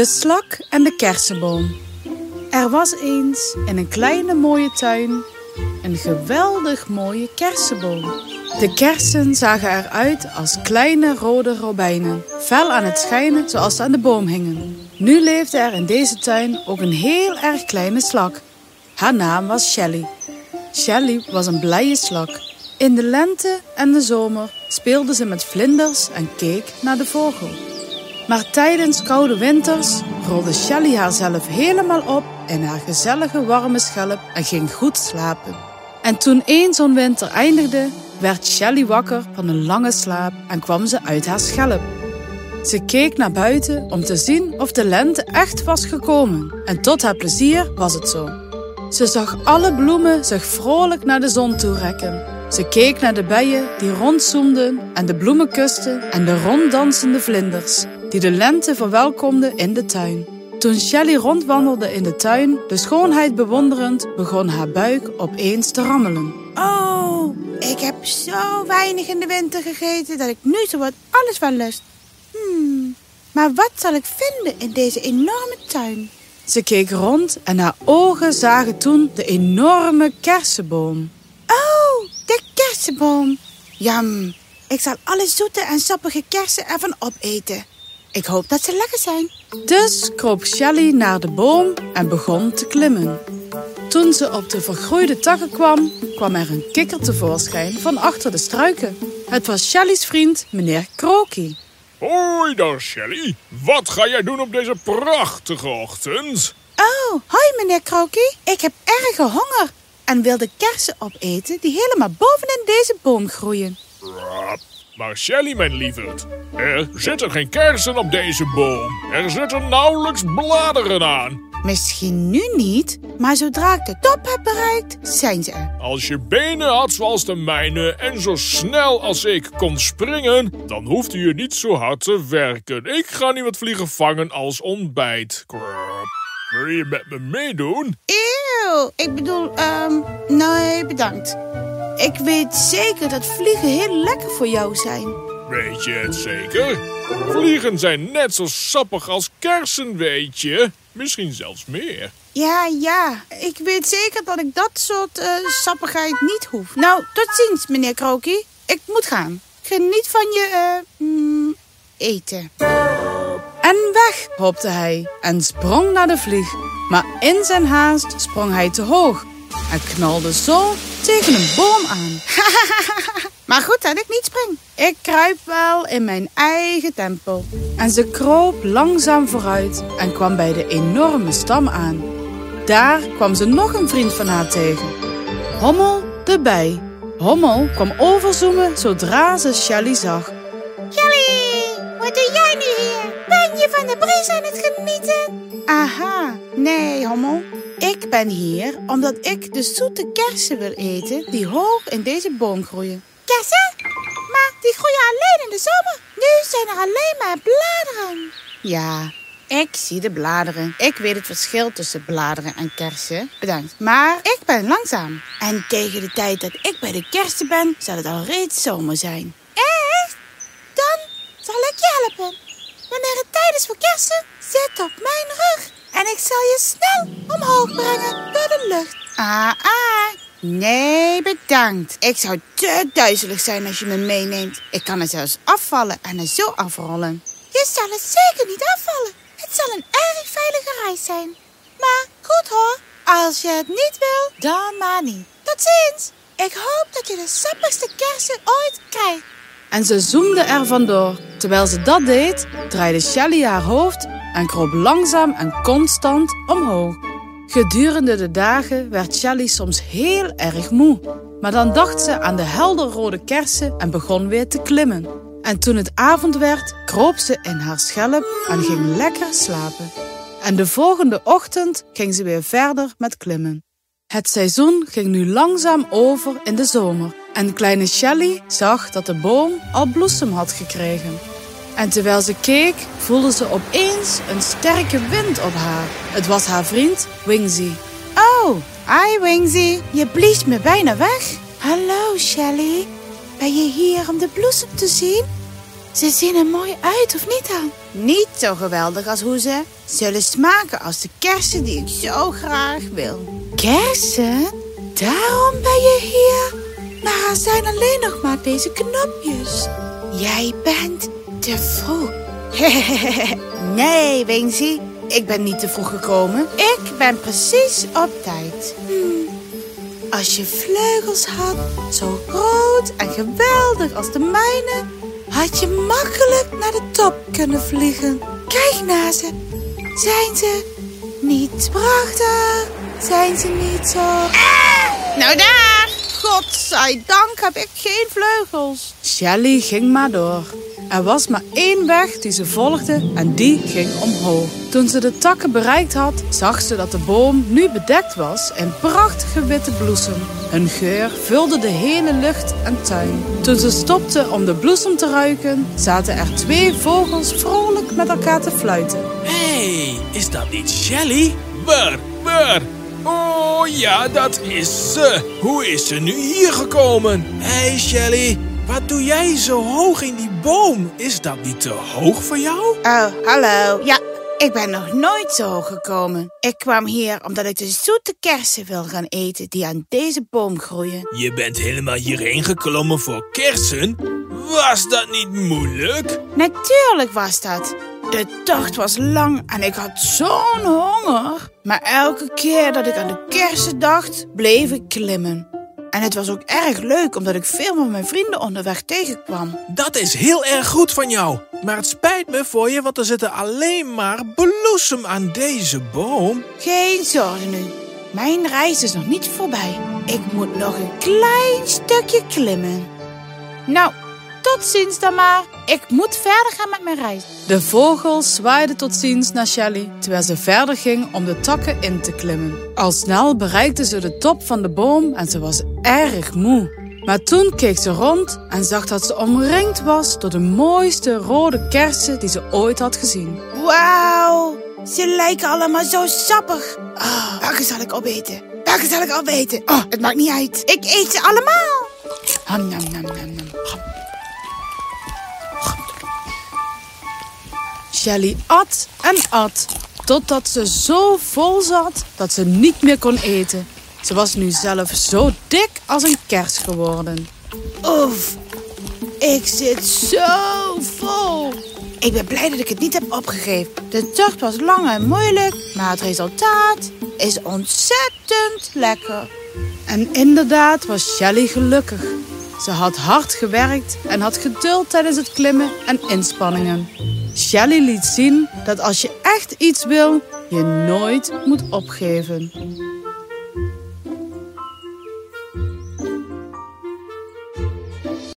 De slak en de kersenboom. Er was eens in een kleine mooie tuin een geweldig mooie kersenboom. De kersen zagen eruit als kleine rode robijnen, fel aan het schijnen zoals ze aan de boom hingen. Nu leefde er in deze tuin ook een heel erg kleine slak. Haar naam was Shelly. Shelly was een blije slak. In de lente en de zomer speelde ze met vlinders en keek naar de vogel. Maar tijdens koude winters rolde Shelly haarzelf helemaal op in haar gezellige warme schelp en ging goed slapen. En toen één zo'n winter eindigde, werd Shelly wakker van een lange slaap en kwam ze uit haar schelp. Ze keek naar buiten om te zien of de lente echt was gekomen. En tot haar plezier was het zo. Ze zag alle bloemen zich vrolijk naar de zon toe rekken. Ze keek naar de bijen die rondzoemden en de bloemen kusten en de ronddansende vlinders die de lente verwelkomden in de tuin. Toen Shelly rondwandelde in de tuin, de schoonheid bewonderend, begon haar buik opeens te rammelen. Oh, ik heb zo weinig in de winter gegeten dat ik nu zo wat alles wel lust. Hmm, maar wat zal ik vinden in deze enorme tuin? Ze keek rond en haar ogen zagen toen de enorme kersenboom. Oh, de kersenboom. Jam, ik zal alle zoete en sappige kersen ervan opeten. Ik hoop dat ze lekker zijn. Dus kroop Shelly naar de boom en begon te klimmen. Toen ze op de vergroeide takken kwam, kwam er een kikker tevoorschijn van achter de struiken. Het was Shelly's vriend, meneer Kroki. Hoi daar, Shelly. Wat ga jij doen op deze prachtige ochtend? Oh, hoi meneer Kroki. Ik heb erge honger en wil de kersen opeten die helemaal bovenin deze boom groeien. Maar Shelly, mijn lieverd, er zitten geen kersen op deze boom. Er zitten nauwelijks bladeren aan. Misschien nu niet, maar zodra ik de top heb bereikt, zijn ze er. Als je benen had zoals de mijne en zo snel als ik kon springen, dan hoefde je niet zo hard te werken. Ik ga niet wat vliegen vangen als ontbijt. Wil je met me meedoen? Eeuw, ik bedoel, ehm, nee, bedankt. Ik weet zeker dat vliegen heel lekker voor jou zijn. Weet je het zeker? Vliegen zijn net zo sappig als kersen, weet je. Misschien zelfs meer. Ja, ja. Ik weet zeker dat ik dat soort uh, sappigheid niet hoef. Nou, tot ziens, meneer Kroki. Ik moet gaan. Geniet van je uh, mm, eten. En weg, hoopte hij en sprong naar de vlieg. Maar in zijn haast sprong hij te hoog en knalde zo tegen een boom aan. maar goed dat ik niet spring. Ik kruip wel in mijn eigen tempo. En ze kroop langzaam vooruit en kwam bij de enorme stam aan. Daar kwam ze nog een vriend van haar tegen. Hommel de bij. Hommel kwam overzoomen zodra ze Shelly zag. Shelly, wat doe jij nu hier? Ben je van de bries aan het genieten? Aha, nee, Hommel. Ik ben hier omdat ik de zoete kersen wil eten die hoog in deze boom groeien. Kersen? Maar die groeien alleen in de zomer. Nu zijn er alleen maar bladeren. Ja, ik zie de bladeren. Ik weet het verschil tussen bladeren en kersen. Bedankt. Maar ik ben langzaam. En tegen de tijd dat ik bij de kersen ben, zal het al reeds zomer zijn. Echt? Dan zal ik je helpen. Wanneer het tijd is voor kersen, zit op mijn rug. En ik zal je snel omhoog brengen door de lucht. Ah, ah. Nee, bedankt. Ik zou te duizelig zijn als je me meeneemt. Ik kan er zelfs afvallen en er zo afrollen. Je zal het zeker niet afvallen. Het zal een erg veilige reis zijn. Maar goed hoor, als je het niet wil, dan maar niet. Tot ziens. Ik hoop dat je de sappigste kersen ooit krijgt. En ze zoemde er vandoor. Terwijl ze dat deed, draaide Shelly haar hoofd en kroop langzaam en constant omhoog. Gedurende de dagen werd Shelly soms heel erg moe. Maar dan dacht ze aan de helderrode kersen en begon weer te klimmen. En toen het avond werd, kroop ze in haar schelp en ging lekker slapen. En de volgende ochtend ging ze weer verder met klimmen. Het seizoen ging nu langzaam over in de zomer. En kleine Shelly zag dat de boom al bloesem had gekregen. En terwijl ze keek, voelde ze opeens een sterke wind op haar. Het was haar vriend Wingsy. Oh, hi Wingsy. Je blies me bijna weg. Hallo Shelly. Ben je hier om de bloesem te zien? Ze zien er mooi uit, of niet dan? Niet zo geweldig als hoe ze zullen smaken als de kersen die ik zo graag wil. Kersen? Daarom ben je hier? Maar er zijn alleen nog maar deze knopjes. Jij bent te vroeg. nee, Wingsy. Ik ben niet te vroeg gekomen. Ik ben precies op tijd. Hm. Als je vleugels had, zo groot en geweldig als de mijne, had je makkelijk naar de top kunnen vliegen. Kijk naar ze. Zijn ze niet prachtig? Zijn ze niet zo... Ah! Nou daar! Godzijdank heb ik geen vleugels. Shelly ging maar door. Er was maar één weg die ze volgde en die ging omhoog. Toen ze de takken bereikt had, zag ze dat de boom nu bedekt was in prachtige witte bloesem. Hun geur vulde de hele lucht en tuin. Toen ze stopte om de bloesem te ruiken, zaten er twee vogels vrolijk met elkaar te fluiten. Hé, hey, is dat niet Shelly? Waar, waar? Oh ja, dat is ze. Hoe is ze nu hier gekomen? Hé hey Shelly, wat doe jij zo hoog in die boom? Is dat niet te hoog voor jou? Oh, hallo. Ja, ik ben nog nooit zo hoog gekomen. Ik kwam hier omdat ik de zoete kersen wil gaan eten die aan deze boom groeien. Je bent helemaal hierheen geklommen voor kersen? Was dat niet moeilijk? Natuurlijk was dat. De tocht was lang en ik had zo'n honger. Maar elke keer dat ik aan de kersen dacht, bleef ik klimmen. En het was ook erg leuk omdat ik veel van mijn vrienden onderweg tegenkwam. Dat is heel erg goed van jou. Maar het spijt me voor je, want er zitten alleen maar bloesem aan deze boom. Geen zorgen nu. Mijn reis is nog niet voorbij. Ik moet nog een klein stukje klimmen. Nou, tot ziens dan maar. Ik moet verder gaan met mijn reis. De vogels zwaaiden tot ziens naar Shelly, terwijl ze verder ging om de takken in te klimmen. Al snel bereikte ze de top van de boom en ze was erg moe. Maar toen keek ze rond en zag dat ze omringd was door de mooiste rode kersen die ze ooit had gezien. Wauw, ze lijken allemaal zo sappig. Oh, welke zal ik opeten? Welke zal ik opeten? Oh, het maakt niet uit. Ik eet ze allemaal. Ham, nam, nam, nam, nam. Shelly at en at, totdat ze zo vol zat dat ze niet meer kon eten. Ze was nu zelf zo dik als een kers geworden. Oef, ik zit zo vol. Ik ben blij dat ik het niet heb opgegeven. De tocht was lang en moeilijk, maar het resultaat is ontzettend lekker. En inderdaad was Shelly gelukkig. Ze had hard gewerkt en had geduld tijdens het klimmen en inspanningen. Shelly liet zien dat als je echt iets wil, je nooit moet opgeven.